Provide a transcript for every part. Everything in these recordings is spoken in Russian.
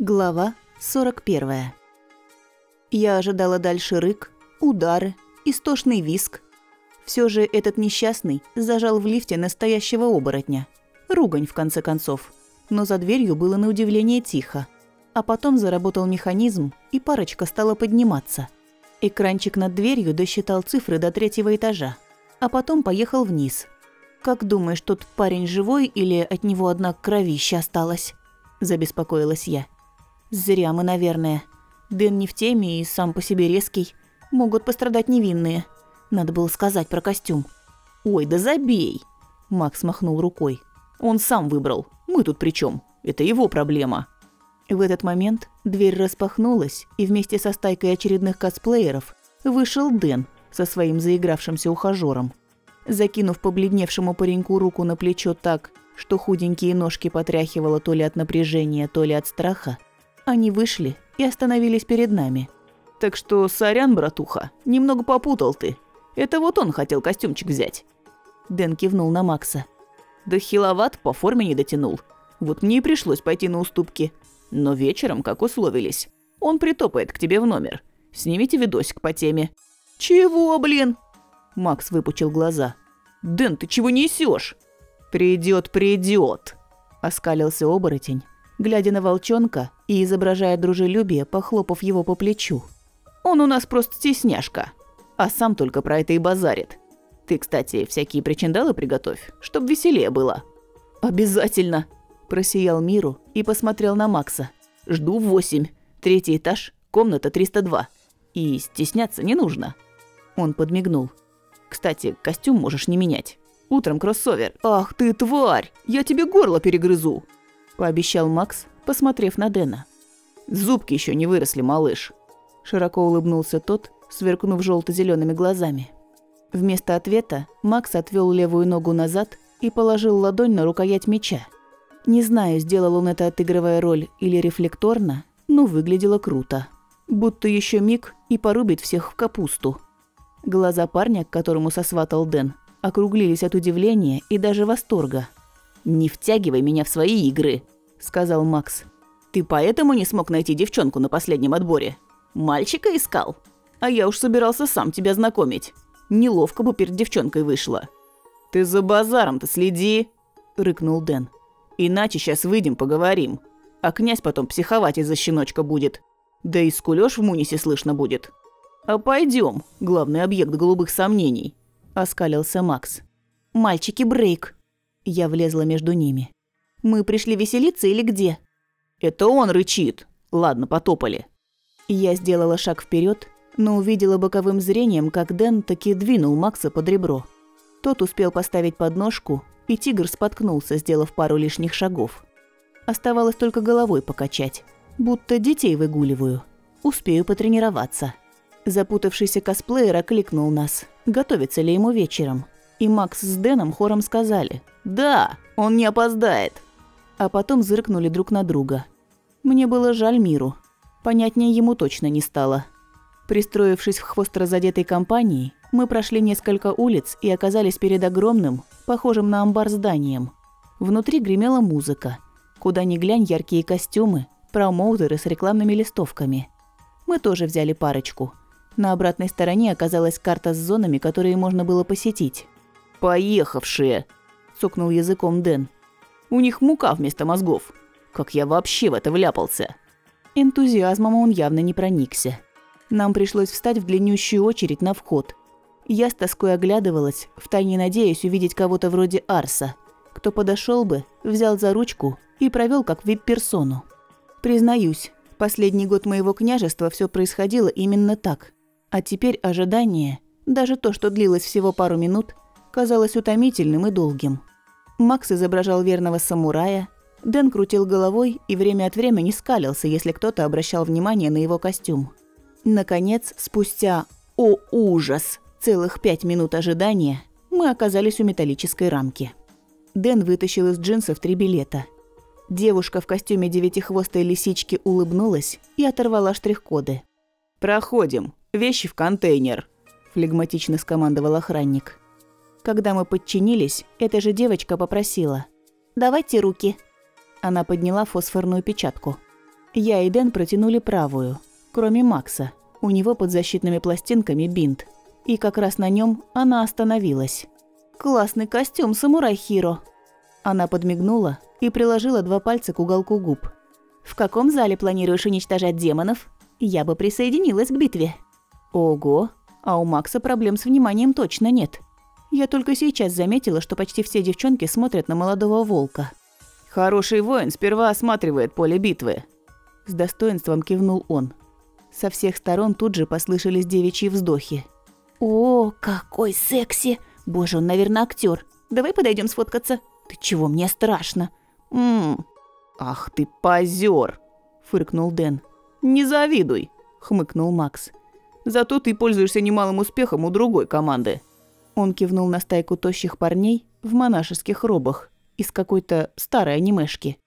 Глава 41. Я ожидала дальше рык, удары, истошный виск. Все же этот несчастный зажал в лифте настоящего оборотня. Ругань, в конце концов. Но за дверью было на удивление тихо. А потом заработал механизм, и парочка стала подниматься. Экранчик над дверью досчитал цифры до третьего этажа. А потом поехал вниз. «Как думаешь, тот парень живой или от него одна кровища осталась?» – забеспокоилась я. Зря мы, наверное. Дэн не в теме и сам по себе резкий. Могут пострадать невинные. Надо было сказать про костюм. «Ой, да забей!» Макс махнул рукой. «Он сам выбрал. Мы тут при чем? Это его проблема». В этот момент дверь распахнулась, и вместе со стайкой очередных косплееров вышел Дэн со своим заигравшимся ухажером. Закинув побледневшему пареньку руку на плечо так, что худенькие ножки потряхивало то ли от напряжения, то ли от страха, они вышли и остановились перед нами. «Так что, сорян, братуха, немного попутал ты. Это вот он хотел костюмчик взять». Дэн кивнул на Макса. «Да хиловат, по форме не дотянул. Вот мне и пришлось пойти на уступки. Но вечером, как условились, он притопает к тебе в номер. Снимите видосик по теме». «Чего, блин?» Макс выпучил глаза. «Дэн, ты чего несешь? «Придет, придет!» – оскалился оборотень глядя на волчонка и изображая дружелюбие, похлопав его по плечу. «Он у нас просто стесняшка, а сам только про это и базарит. Ты, кстати, всякие причиндалы приготовь, чтоб веселее было». «Обязательно!» – просиял Миру и посмотрел на Макса. «Жду в восемь. Третий этаж, комната 302. И стесняться не нужно». Он подмигнул. «Кстати, костюм можешь не менять. Утром кроссовер. Ах ты, тварь! Я тебе горло перегрызу!» пообещал Макс, посмотрев на Дэна. «Зубки еще не выросли, малыш», – широко улыбнулся тот, сверкнув желто зелеными глазами. Вместо ответа Макс отвел левую ногу назад и положил ладонь на рукоять меча. Не знаю, сделал он это отыгрывая роль или рефлекторно, но выглядело круто. Будто еще миг и порубит всех в капусту. Глаза парня, к которому сосватал Дэн, округлились от удивления и даже восторга. «Не втягивай меня в свои игры», – сказал Макс. «Ты поэтому не смог найти девчонку на последнем отборе? Мальчика искал? А я уж собирался сам тебя знакомить. Неловко бы перед девчонкой вышло». «Ты за базаром-то следи», – рыкнул Дэн. «Иначе сейчас выйдем, поговорим. А князь потом психовать из-за щеночка будет. Да и скулёж в Мунисе слышно будет». «А пойдем, главный объект голубых сомнений», – оскалился Макс. «Мальчики, брейк», я влезла между ними. «Мы пришли веселиться или где?» «Это он рычит. Ладно, потопали». Я сделала шаг вперед, но увидела боковым зрением, как Дэн таки двинул Макса под ребро. Тот успел поставить подножку, и тигр споткнулся, сделав пару лишних шагов. Оставалось только головой покачать, будто детей выгуливаю. Успею потренироваться. Запутавшийся косплеер окликнул нас, готовится ли ему вечером. И Макс с Дэном хором сказали «Да, он не опоздает». А потом зыркнули друг на друга. Мне было жаль Миру. Понятнее ему точно не стало. Пристроившись в хвост разодетой компании, мы прошли несколько улиц и оказались перед огромным, похожим на амбар зданием. Внутри гремела музыка. Куда ни глянь яркие костюмы, промоутеры с рекламными листовками. Мы тоже взяли парочку. На обратной стороне оказалась карта с зонами, которые можно было посетить. «Поехавшие!» – цокнул языком Дэн. «У них мука вместо мозгов. Как я вообще в это вляпался?» Энтузиазмом он явно не проникся. Нам пришлось встать в длиннющую очередь на вход. Я с тоской оглядывалась, втайне надеясь увидеть кого-то вроде Арса, кто подошел бы, взял за ручку и провел как вип-персону. Признаюсь, последний год моего княжества все происходило именно так. А теперь ожидание, даже то, что длилось всего пару минут – казалось утомительным и долгим. Макс изображал верного самурая, Дэн крутил головой и время от времени скалился, если кто-то обращал внимание на его костюм. Наконец, спустя, о ужас, целых пять минут ожидания, мы оказались у металлической рамки. Дэн вытащил из джинсов три билета. Девушка в костюме девятихвостой лисички улыбнулась и оторвала штрих-коды. «Проходим. Вещи в контейнер», – флегматично скомандовал охранник. Когда мы подчинились, эта же девочка попросила. «Давайте руки». Она подняла фосфорную печатку. Я и Дэн протянули правую, кроме Макса. У него под защитными пластинками бинт. И как раз на нем она остановилась. «Классный костюм, самурай Хиро!» Она подмигнула и приложила два пальца к уголку губ. «В каком зале планируешь уничтожать демонов? Я бы присоединилась к битве». «Ого, а у Макса проблем с вниманием точно нет. Я только сейчас заметила, что почти все девчонки смотрят на молодого волка». «Хороший воин сперва осматривает поле битвы», – с достоинством кивнул он. Со всех сторон тут же послышались девичьи вздохи. «О, какой секси! Боже, он, наверное, актер. Давай подойдем сфоткаться. Ты чего, мне страшно. Мм. Ах ты позер, фыркнул Дэн. Не завидуй, хмыкнул Макс. Зато ты пользуешься немалым успехом у другой команды. Он кивнул на стайку тощих парней в монашеских робах из какой-то старой анимешки.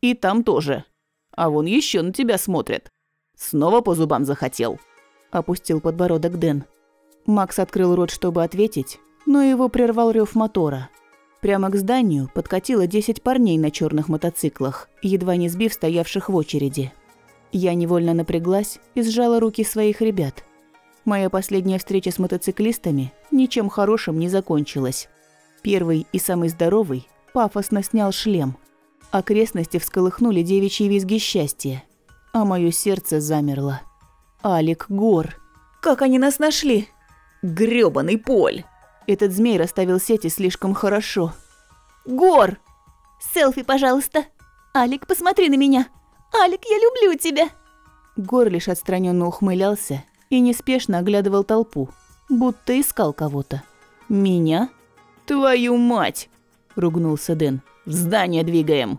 И там тоже. А вон еще на тебя смотрят. Снова по зубам захотел. Опустил подбородок Дэн. Макс открыл рот, чтобы ответить, но его прервал рев мотора. Прямо к зданию подкатило 10 парней на черных мотоциклах, едва не сбив стоявших в очереди. Я невольно напряглась и сжала руки своих ребят. Моя последняя встреча с мотоциклистами ничем хорошим не закончилась. Первый и самый здоровый пафосно снял шлем. Окрестности всколыхнули девичьи визги счастья, а мое сердце замерло. Алик Гор. «Как они нас нашли?» «Грёбаный Поль!» Этот змей расставил сети слишком хорошо. «Гор!» «Селфи, пожалуйста!» «Алик, посмотри на меня!» «Алик, я люблю тебя!» Гор лишь отстраненно ухмылялся и неспешно оглядывал толпу, будто искал кого-то. «Меня?» «Твою мать!» – ругнулся Дэн. «В здание двигаем!»